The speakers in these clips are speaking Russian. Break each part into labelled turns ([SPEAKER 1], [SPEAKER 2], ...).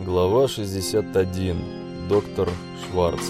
[SPEAKER 1] Глава 61. Доктор Шварц.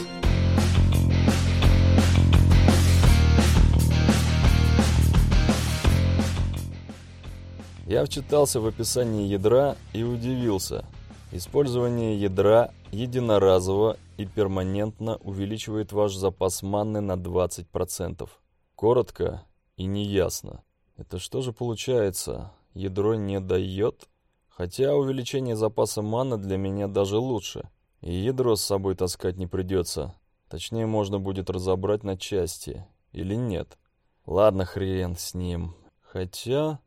[SPEAKER 1] Я вчитался в описание ядра и удивился. Использование ядра единоразово и перманентно увеличивает ваш запас манны на 20%. Коротко и неясно. Это что же получается? Ядро не дает? Хотя увеличение запаса маны для меня даже лучше. И ядро с собой таскать не придется. Точнее, можно будет разобрать на части. Или нет. Ладно, хрен с ним. Хотя...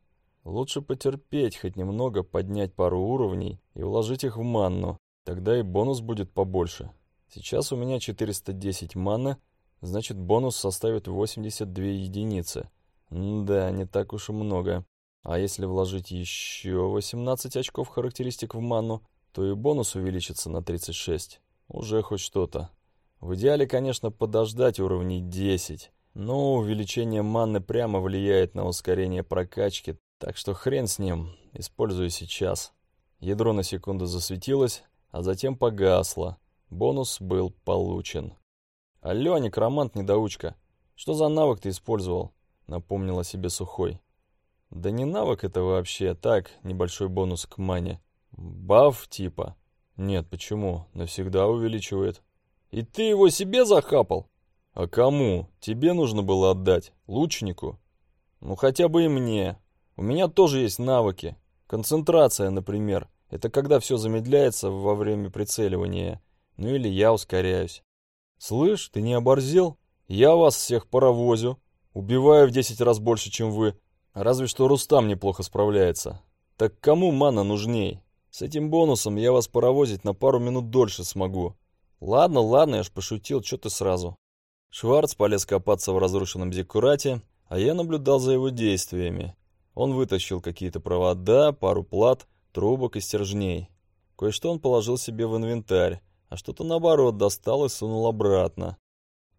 [SPEAKER 1] Лучше потерпеть, хоть немного поднять пару уровней и вложить их в манну. Тогда и бонус будет побольше. Сейчас у меня 410 маны, значит бонус составит 82 единицы. М да, не так уж и много. А если вложить еще 18 очков характеристик в ману, то и бонус увеличится на 36. Уже хоть что-то. В идеале, конечно, подождать уровней 10, но увеличение маны прямо влияет на ускорение прокачки, так что хрен с ним, использую сейчас. Ядро на секунду засветилось, а затем погасло. Бонус был получен. «Алло, некромант-недоучка, что за навык ты использовал?» Напомнила себе Сухой. Да не навык это вообще, так, небольшой бонус к мане. Баф типа. Нет, почему? Навсегда увеличивает. И ты его себе захапал? А кому? Тебе нужно было отдать? Лучнику? Ну хотя бы и мне. У меня тоже есть навыки. Концентрация, например. Это когда все замедляется во время прицеливания. Ну или я ускоряюсь. Слышь, ты не оборзел? Я вас всех паровозю. Убиваю в 10 раз больше, чем вы. Разве что Рустам неплохо справляется. Так кому мана нужней? С этим бонусом я вас паровозить на пару минут дольше смогу. Ладно, ладно, я ж пошутил, что ты сразу. Шварц полез копаться в разрушенном зеккурате, а я наблюдал за его действиями. Он вытащил какие-то провода, пару плат, трубок и стержней. Кое-что он положил себе в инвентарь, а что-то наоборот достал и сунул обратно.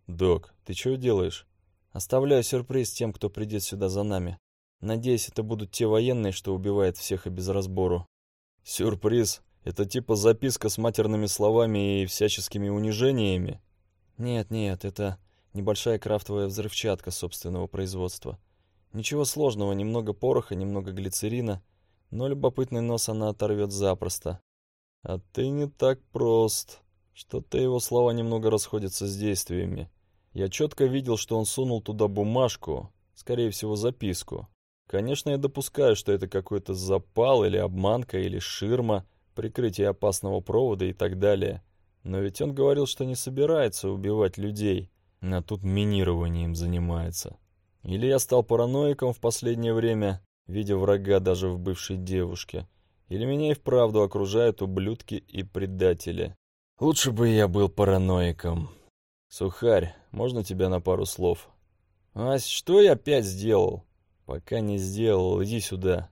[SPEAKER 1] «Док, ты чего делаешь?» «Оставляю сюрприз тем, кто придет сюда за нами. Надеюсь, это будут те военные, что убивают всех и без разбору. Сюрприз? Это типа записка с матерными словами и всяческими унижениями? Нет, нет, это небольшая крафтовая взрывчатка собственного производства. Ничего сложного, немного пороха, немного глицерина, но любопытный нос она оторвет запросто. А ты не так прост. Что-то его слова немного расходятся с действиями. Я четко видел, что он сунул туда бумажку, скорее всего, записку. Конечно, я допускаю, что это какой-то запал или обманка или ширма, прикрытие опасного провода и так далее. Но ведь он говорил, что не собирается убивать людей, а тут минированием занимается. Или я стал параноиком в последнее время, видя врага даже в бывшей девушке. Или меня и вправду окружают ублюдки и предатели. Лучше бы я был параноиком. Сухарь, можно тебя на пару слов? Ась, что я опять сделал? «Пока не сделал, иди сюда».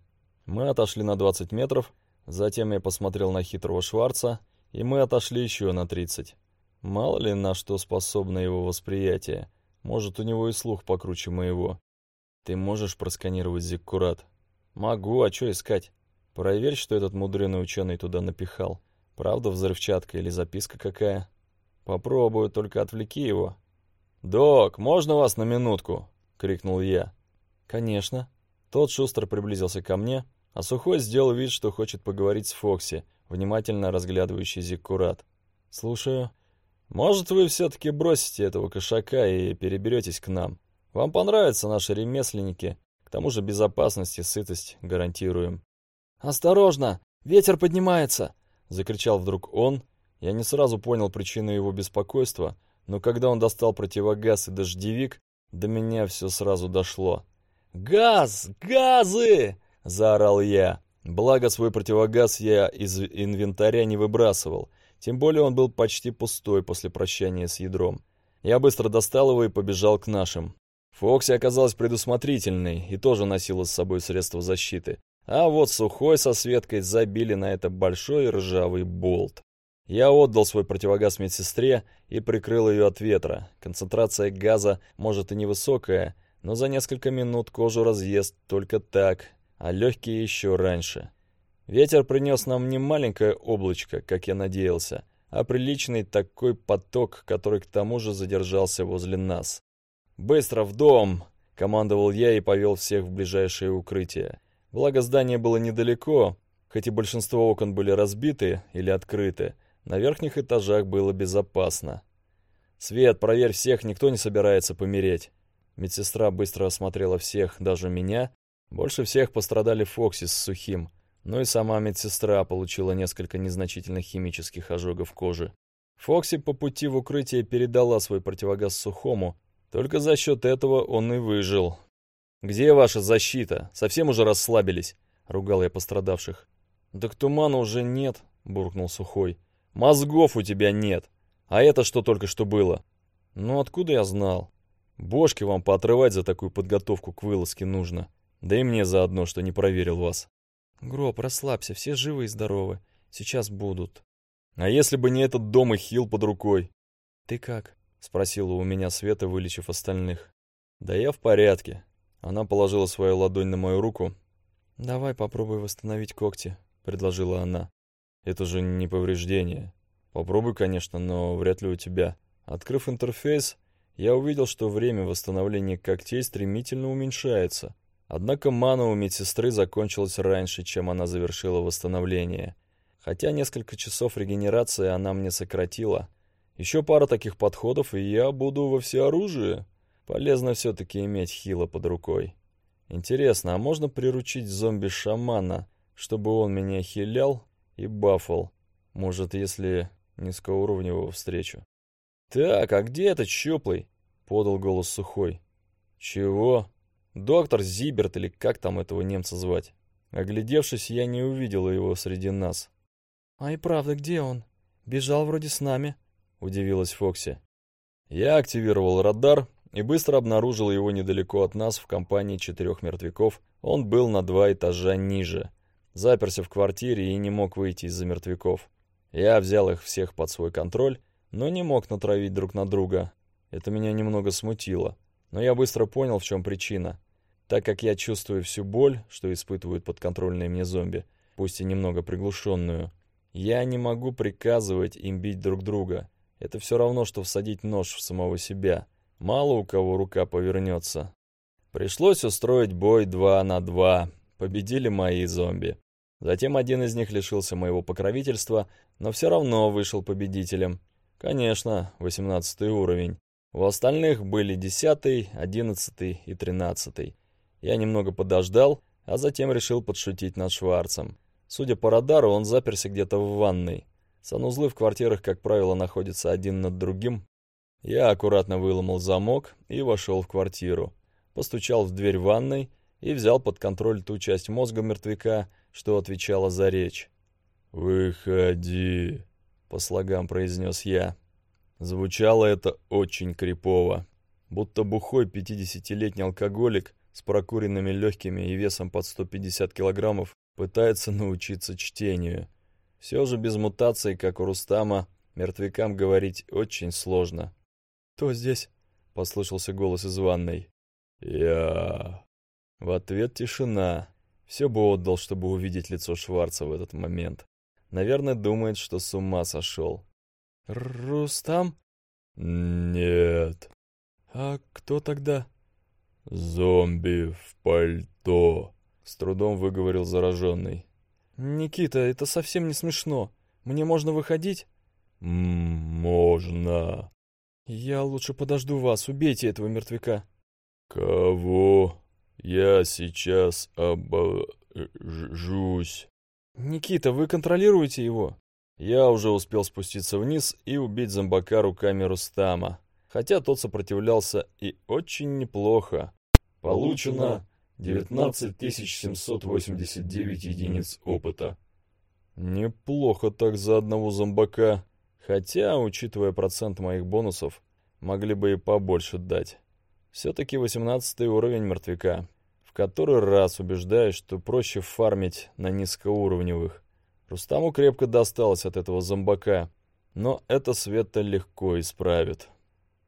[SPEAKER 1] Мы отошли на 20 метров, затем я посмотрел на хитрого Шварца, и мы отошли еще на 30. Мало ли на что способно его восприятие. Может, у него и слух покруче моего. Ты можешь просканировать Зиккурат? Могу, а что искать? Проверь, что этот мудрёный ученый туда напихал. Правда взрывчатка или записка какая? Попробую, только отвлеки его. «Док, можно вас на минутку?» — крикнул я. «Конечно». Тот шустро приблизился ко мне, а Сухой сделал вид, что хочет поговорить с Фокси, внимательно разглядывающий Зиккурат. «Слушаю». «Может, вы все-таки бросите этого кошака и переберетесь к нам? Вам понравятся наши ремесленники, к тому же безопасность и сытость гарантируем».
[SPEAKER 2] «Осторожно! Ветер поднимается!»
[SPEAKER 1] — закричал вдруг он. Я не сразу понял причину его беспокойства, но когда он достал противогаз и дождевик, до меня все сразу дошло. «Газ! Газы!» – заорал я. Благо свой противогаз я из инвентаря не выбрасывал, тем более он был почти пустой после прощания с ядром. Я быстро достал его и побежал к нашим. Фокси оказалась предусмотрительной и тоже носила с собой средства защиты. А вот сухой со Светкой забили на это большой ржавый болт. Я отдал свой противогаз медсестре и прикрыл ее от ветра. Концентрация газа может и невысокая, но за несколько минут кожу разъест только так, а легкие еще раньше. Ветер принес нам не маленькое облачко, как я надеялся, а приличный такой поток, который к тому же задержался возле нас. «Быстро в дом!» — командовал я и повел всех в ближайшее укрытие. Благо здание было недалеко, хоть и большинство окон были разбиты или открыты, на верхних этажах было безопасно. «Свет, проверь всех, никто не собирается помереть». Медсестра быстро осмотрела всех, даже меня. Больше всех пострадали Фокси с сухим. Ну и сама медсестра получила несколько незначительных химических ожогов кожи. Фокси по пути в укрытие передала свой противогаз сухому. Только за счет этого он и выжил. «Где ваша защита? Совсем уже расслабились?» — ругал я пострадавших. «Так тумана уже нет», — буркнул Сухой. «Мозгов у тебя нет. А это что только что было?» «Ну откуда я знал? Бошки вам поотрывать за такую подготовку к вылазке нужно. Да и мне заодно, что не проверил вас».
[SPEAKER 2] «Гроб, расслабься, все живы и здоровы. Сейчас будут».
[SPEAKER 1] «А если бы не этот дом и хил под рукой?»
[SPEAKER 2] «Ты как?»
[SPEAKER 1] — спросила у меня Света, вылечив остальных. «Да я в порядке». Она положила свою ладонь на мою руку.
[SPEAKER 2] «Давай попробуй восстановить когти», — предложила она.
[SPEAKER 1] «Это же не повреждение. Попробуй, конечно, но вряд ли у тебя». Открыв интерфейс, я увидел, что время восстановления когтей стремительно уменьшается. Однако мана у медсестры закончилась раньше, чем она завершила восстановление. Хотя несколько часов регенерации она мне сократила. Еще пара таких подходов, и я буду во всеоружии. Полезно все-таки иметь хила под рукой. Интересно, а можно приручить зомби-шамана, чтобы он меня хилял и бафал? Может, если низкоуровневого встречу? «Так, а где этот щуплый?» — подал голос сухой. «Чего?» Доктор Зиберт или как там этого немца звать. Оглядевшись, я не увидела его среди нас.
[SPEAKER 2] «А и правда, где он? Бежал вроде с нами», — удивилась Фокси.
[SPEAKER 1] Я активировал радар и быстро обнаружил его недалеко от нас в компании четырех мертвяков. Он был на два этажа ниже. Заперся в квартире и не мог выйти из-за мертвяков. Я взял их всех под свой контроль, но не мог натравить друг на друга. Это меня немного смутило. Но я быстро понял, в чем причина. Так как я чувствую всю боль, что испытывают подконтрольные мне зомби, пусть и немного приглушенную, я не могу приказывать им бить друг друга. Это все равно, что всадить нож в самого себя. Мало у кого рука повернется. Пришлось устроить бой два на два. Победили мои зомби. Затем один из них лишился моего покровительства, но все равно вышел победителем. Конечно, 18 уровень. У остальных были 10, 11 и 13. Я немного подождал, а затем решил подшутить над Шварцем. Судя по радару, он заперся где-то в ванной. Санузлы в квартирах, как правило, находятся один над другим. Я аккуратно выломал замок и вошел в квартиру. Постучал в дверь ванной и взял под контроль ту часть мозга мертвяка, что отвечала за речь. «Выходи», — по слогам произнес я. Звучало это очень крипово. Будто бухой пятидесятилетний алкоголик с прокуренными легкими и весом под 150 килограммов пытается научиться чтению. Все же без мутаций, как у Рустама, мертвякам говорить очень сложно.
[SPEAKER 2] «Кто здесь?» — послышался голос из ванной.
[SPEAKER 1] «Я...» В ответ тишина. Все бы отдал, чтобы увидеть лицо Шварца в этот момент. Наверное, думает, что с ума сошел.
[SPEAKER 2] «Рустам?»
[SPEAKER 1] «Нет».
[SPEAKER 2] «А кто тогда?»
[SPEAKER 1] «Зомби в пальто», — с трудом выговорил зараженный.
[SPEAKER 2] «Никита, это совсем не смешно. Мне можно выходить?»
[SPEAKER 1] «Можно».
[SPEAKER 2] «Я лучше подожду вас. Убейте этого мертвяка».
[SPEAKER 1] «Кого? Я сейчас обожусь».
[SPEAKER 2] «Никита, вы контролируете его?»
[SPEAKER 1] Я уже успел спуститься вниз и убить зомбака руками Рустама. Хотя тот сопротивлялся и очень неплохо. Получено 19789 единиц опыта. Неплохо так за одного зомбака. Хотя, учитывая процент моих бонусов, могли бы и побольше дать. Все-таки 18 уровень мертвяка. Который раз убеждаюсь, что проще фармить на низкоуровневых. Рустаму крепко досталось от этого зомбака. Но это Света легко исправит.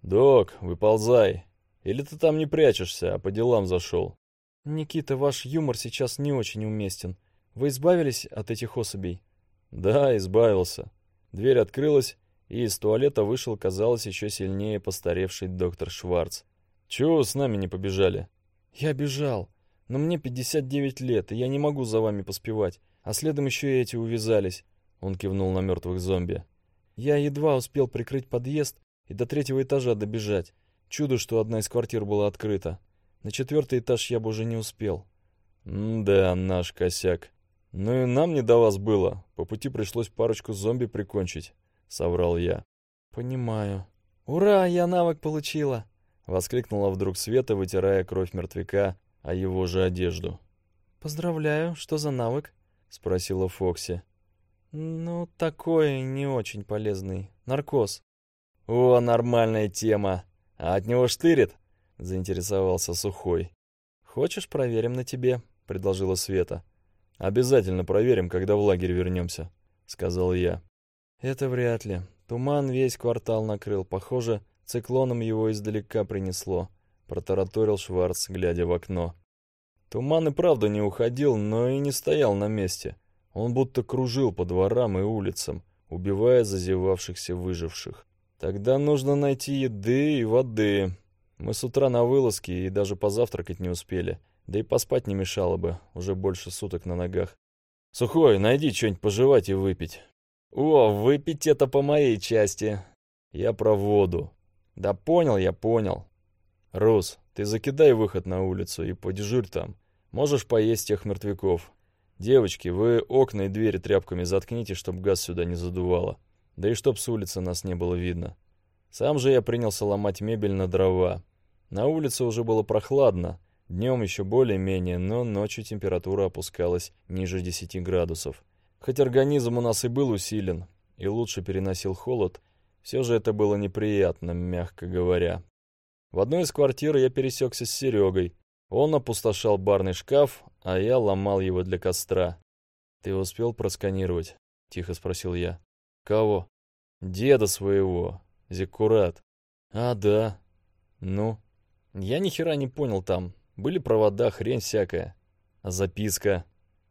[SPEAKER 1] «Док, выползай!» Или ты там не прячешься, а по делам зашел?»
[SPEAKER 2] «Никита, ваш юмор сейчас не очень уместен. Вы избавились от этих особей?
[SPEAKER 1] Да, избавился. Дверь открылась, и из туалета вышел, казалось, еще сильнее постаревший доктор Шварц. Чего с нами не побежали?
[SPEAKER 2] Я бежал, но мне 59 лет, и я не могу за вами поспевать, а следом еще и эти увязались. Он кивнул на мертвых зомби. Я едва успел прикрыть подъезд и до третьего этажа добежать. Чудо, что одна из квартир была открыта. На четвертый этаж я бы уже не успел.
[SPEAKER 1] «Да, наш косяк. Ну и нам не до вас было. По пути пришлось парочку зомби прикончить», — соврал я.
[SPEAKER 2] «Понимаю. Ура, я навык получила!» — воскликнула вдруг Света, вытирая кровь мертвяка о его же одежду. «Поздравляю, что за навык?» — спросила Фокси. «Ну, такой не очень полезный. Наркоз».
[SPEAKER 1] «О, нормальная тема. А от него штырит?» — заинтересовался Сухой.
[SPEAKER 2] «Хочешь, проверим на тебе?» — предложила Света.
[SPEAKER 1] «Обязательно проверим, когда в лагерь вернемся», — сказал я.
[SPEAKER 2] «Это вряд ли. Туман весь квартал накрыл. Похоже, циклоном его издалека принесло», — протараторил Шварц, глядя в окно.
[SPEAKER 1] Туман и правда не уходил, но и не стоял на месте. Он будто кружил по дворам и улицам, убивая зазевавшихся выживших. Тогда нужно найти еды и воды. Мы с утра на вылазке и даже позавтракать не успели. Да и поспать не мешало бы, уже больше суток на ногах. Сухой, найди что-нибудь пожевать и выпить. О, выпить это по моей части. Я про воду. Да понял я, понял. Рус, ты закидай выход на улицу и подежурь там. Можешь поесть тех мертвяков. «Девочки, вы окна и двери тряпками заткните, чтобы газ сюда не задувало. Да и чтоб с улицы нас не было видно». Сам же я принялся ломать мебель на дрова. На улице уже было прохладно, днем еще более-менее, но ночью температура опускалась ниже 10 градусов. Хоть организм у нас и был усилен, и лучше переносил холод, все же это было неприятно, мягко говоря. В одной из квартир я пересекся с Серегой. Он опустошал барный шкаф, а я ломал его для костра. «Ты успел просканировать?» — тихо спросил я. «Кого?» «Деда своего, Зеккурат». «А, да. Ну?» «Я ни хера не понял там. Были провода, хрень всякая. А записка?»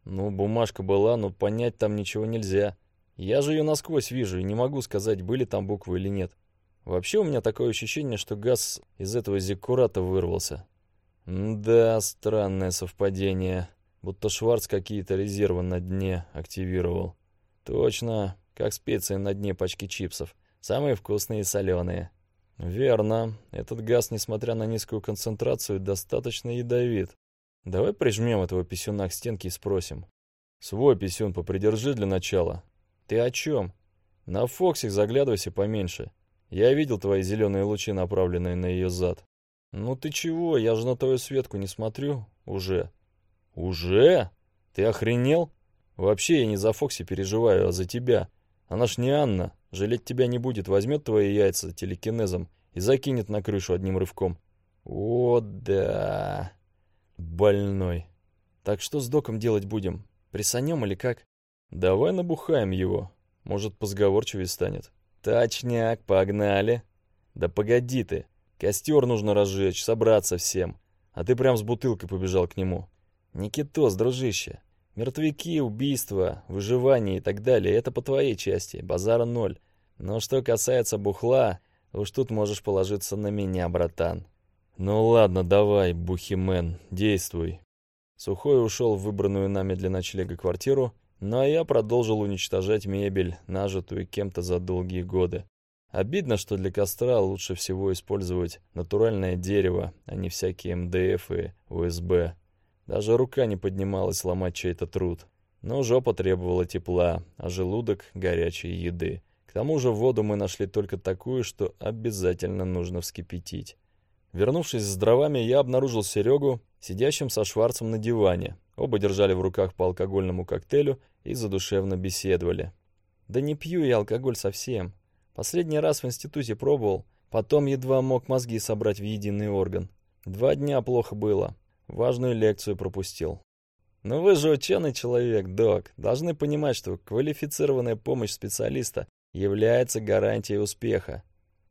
[SPEAKER 1] «Ну, бумажка была, но понять там ничего нельзя. Я же ее насквозь вижу и не могу сказать, были там буквы или нет. Вообще у меня такое ощущение, что газ из этого зеккурата вырвался. Да, странное совпадение. Будто Шварц какие-то резервы на дне активировал. Точно, как специи на дне пачки чипсов. Самые вкусные и соленые. Верно. Этот газ, несмотря на низкую концентрацию, достаточно ядовит. Давай прижмем этого писюна к стенке и спросим. Свой писюн попридержи для начала. Ты о чем? На Фоксик заглядывайся поменьше. Я видел твои зеленые лучи, направленные на ее зад. «Ну ты чего? Я же на твою Светку не смотрю. Уже». «Уже? Ты охренел? Вообще я не за Фокси переживаю, а за тебя. Она ж не Анна. Жалеть тебя не будет. Возьмет твои яйца телекинезом и закинет на крышу одним рывком». «О, да...» «Больной. Так что с доком делать будем? Присанем или как?» «Давай набухаем его. Может, позговорчивее станет». «Точняк, погнали». «Да погоди ты. Костер нужно разжечь, собраться всем. А ты прям с бутылкой побежал к нему. Никитос, дружище, мертвяки, убийства, выживание и так далее — это по твоей части, базара ноль. Но что касается бухла, уж тут можешь положиться на меня, братан. Ну ладно, давай, бухимен, действуй. Сухой ушел в выбранную нами для ночлега квартиру, ну а я продолжил уничтожать мебель, нажитую кем-то за долгие годы. Обидно, что для костра лучше всего использовать натуральное дерево, а не всякие МДФ и УСБ. Даже рука не поднималась ломать чей-то труд. Но жопа требовала тепла, а желудок — горячей еды. К тому же воду мы нашли только такую, что обязательно нужно вскипятить. Вернувшись с дровами, я обнаружил Серегу, сидящим со Шварцем на диване. Оба держали в руках по алкогольному коктейлю и задушевно беседовали. «Да не пью я алкоголь совсем», Последний раз в институте пробовал, потом едва мог мозги собрать в единый орган. Два дня плохо было. Важную лекцию пропустил. Но вы же ученый человек, док. Должны понимать, что квалифицированная помощь специалиста является гарантией успеха.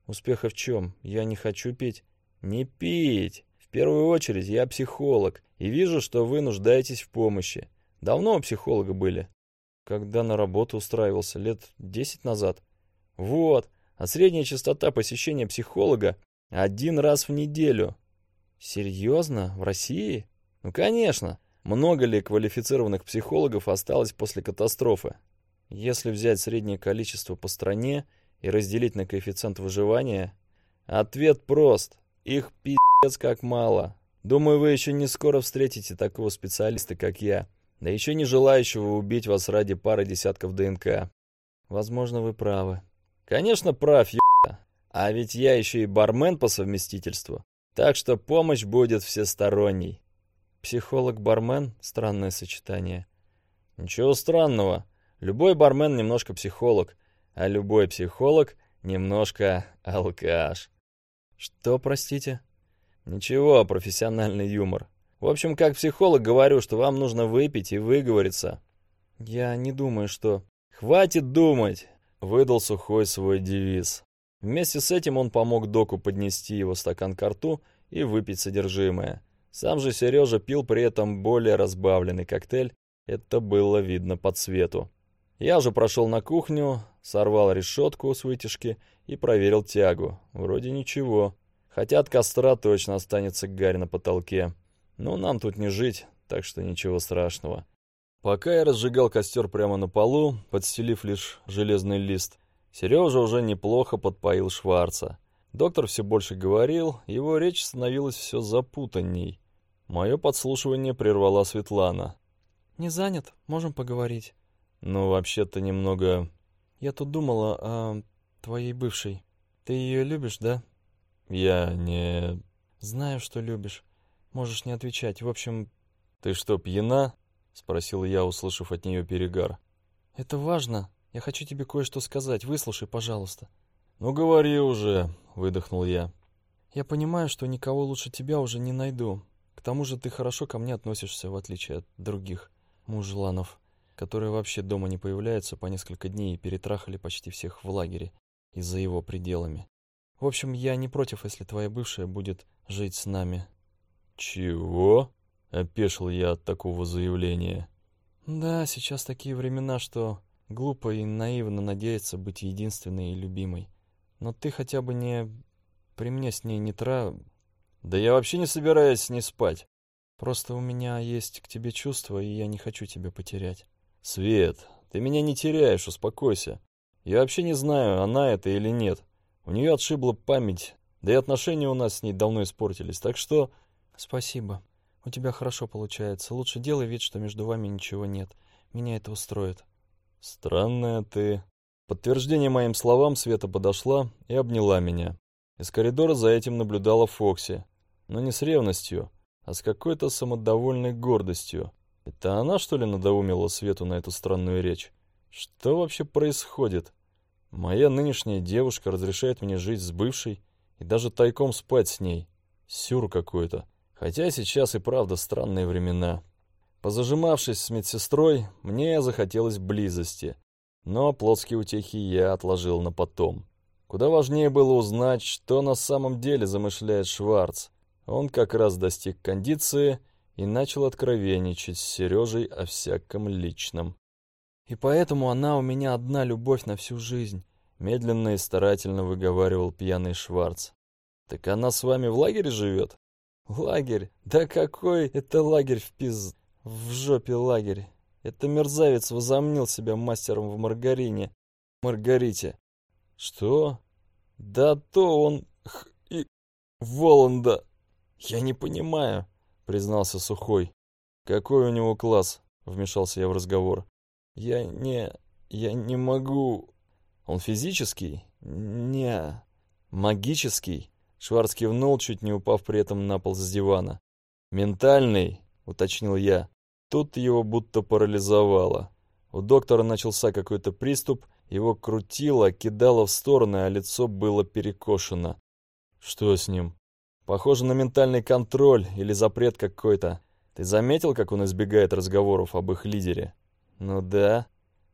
[SPEAKER 1] Успеха в чем? Я не хочу пить. Не пить. В первую очередь я психолог и вижу, что вы нуждаетесь в помощи.
[SPEAKER 2] Давно у психолога были. Когда на работу устраивался, лет десять назад. Вот, а средняя частота посещения психолога один раз в неделю. Серьезно? В России? Ну, конечно. Много ли квалифицированных психологов осталось после катастрофы? Если взять среднее количество по стране и разделить на коэффициент выживания, ответ прост. Их пиздец как мало. Думаю, вы еще не скоро встретите такого специалиста, как я, да еще не желающего убить вас ради пары десятков ДНК. Возможно, вы правы. Конечно, прав, ё**а. А ведь я еще и бармен по совместительству. Так что помощь будет всесторонней. Психолог-бармен — странное сочетание. Ничего странного. Любой бармен немножко психолог, а любой психолог немножко алкаш. Что, простите? Ничего, профессиональный юмор. В общем, как психолог говорю, что вам нужно выпить и выговориться. Я не думаю, что... Хватит думать! Выдал сухой свой девиз. Вместе с этим он помог доку поднести его стакан к рту и выпить содержимое. Сам же Сережа пил при этом более разбавленный коктейль, это было видно по цвету. Я же прошел на кухню, сорвал решетку с вытяжки и проверил тягу. Вроде ничего. Хотя от костра точно останется гарь на потолке. Но нам тут не жить, так что ничего страшного. Пока я разжигал костер прямо на полу, подстелив лишь железный лист, Сережа уже неплохо подпоил Шварца. Доктор все больше говорил, его речь становилась все запутанней. Мое подслушивание прервала Светлана. «Не занят? Можем поговорить?» «Ну, вообще-то немного...» «Я тут думала о твоей бывшей. Ты ее любишь, да?»
[SPEAKER 1] «Я не...»
[SPEAKER 2] «Знаю, что любишь. Можешь не отвечать. В общем...»
[SPEAKER 1] «Ты что, пьяна?» — спросил я, услышав от нее перегар.
[SPEAKER 2] «Это важно. Я хочу тебе кое-что сказать. Выслушай, пожалуйста».
[SPEAKER 1] «Ну, говори уже», — выдохнул я.
[SPEAKER 2] «Я понимаю, что никого лучше тебя уже не найду. К тому же ты хорошо ко мне относишься, в отличие от других мужланов, которые вообще дома не появляются по несколько дней и перетрахали почти всех в лагере и за его пределами. В общем, я не против, если твоя бывшая будет жить с нами».
[SPEAKER 1] «Чего?» — опешил я от такого заявления.
[SPEAKER 2] «Да, сейчас такие времена, что глупо и наивно надеяться быть единственной и любимой. Но ты хотя бы не... При мне с ней не тра...»
[SPEAKER 1] «Да я вообще не собираюсь с ней спать».
[SPEAKER 2] «Просто у меня есть к тебе чувства, и я не хочу тебя потерять».
[SPEAKER 1] «Свет, ты меня не теряешь, успокойся. Я вообще не знаю, она это или нет. У нее отшибла память, да и отношения у нас с ней давно испортились, так что...»
[SPEAKER 2] «Спасибо. У тебя хорошо получается. Лучше делай вид, что между вами ничего нет. Меня это устроит».
[SPEAKER 1] «Странная ты». Подтверждение моим словам Света подошла и обняла меня. Из коридора за этим наблюдала Фокси. Но не с ревностью, а с какой-то самодовольной гордостью. Это она, что ли, надоумила Свету на эту странную речь? Что вообще происходит? Моя нынешняя девушка разрешает мне жить с бывшей и даже тайком спать с ней. Сюр какой-то. Хотя сейчас и правда странные времена. Позажимавшись с медсестрой, мне захотелось близости. Но плотские утехи я отложил на потом. Куда важнее было узнать, что на самом деле замышляет Шварц. Он как раз достиг кондиции и начал откровенничать с Сережей о всяком личном.
[SPEAKER 2] «И поэтому она у меня одна любовь на всю жизнь», — медленно и старательно выговаривал пьяный Шварц.
[SPEAKER 1] «Так она с вами в лагере живет?»
[SPEAKER 2] Лагерь? Да какой это лагерь в пиз... В жопе лагерь. Это мерзавец возомнил себя мастером в маргарине. Маргарите.
[SPEAKER 1] Что?
[SPEAKER 2] Да то он... Х... и... Воланда. Я не понимаю, признался Сухой.
[SPEAKER 1] Какой у него класс? Вмешался я в разговор.
[SPEAKER 2] Я не... я не могу...
[SPEAKER 1] Он физический?
[SPEAKER 2] Не...
[SPEAKER 1] Магический? Шварц кивнул, чуть не упав при этом на пол с дивана. «Ментальный», — уточнил я. Тут его будто парализовало. У доктора начался какой-то приступ, его крутило, кидало в стороны, а лицо было перекошено. «Что с ним?» «Похоже на ментальный контроль или запрет какой-то. Ты заметил, как он избегает разговоров об их лидере?» «Ну да».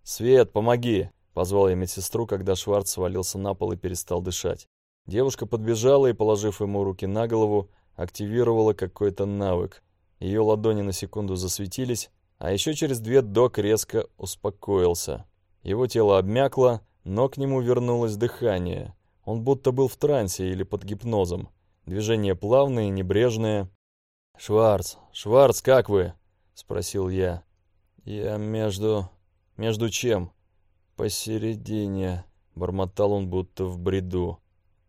[SPEAKER 1] «Свет, помоги!» — позвал я медсестру, когда Шварц свалился на пол и перестал дышать. Девушка подбежала и, положив ему руки на голову, активировала какой-то навык. Ее ладони на секунду засветились, А еще через две док резко успокоился. Его тело обмякло, но к нему вернулось дыхание. Он будто был в трансе или под гипнозом. Движения плавные, небрежные. «Шварц, Шварц, как вы?» — спросил я. «Я между... между чем?» «Посередине», — бормотал он будто в бреду.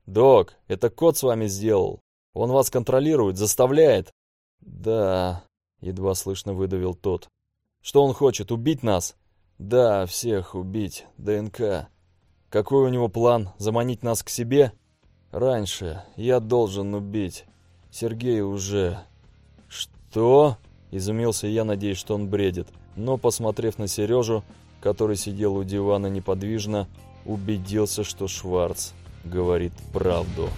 [SPEAKER 1] «Док, это кот с вами сделал. Он вас контролирует, заставляет». «Да», — едва слышно выдавил тот. «Что он хочет, убить нас?» «Да, всех убить. ДНК». «Какой у него план? Заманить нас к себе?» «Раньше. Я должен убить. Сергей уже...» «Что?» — изумился я, надеясь, что он бредит. Но, посмотрев на Сережу, который сидел у дивана неподвижно, убедился, что Шварц говорит правду.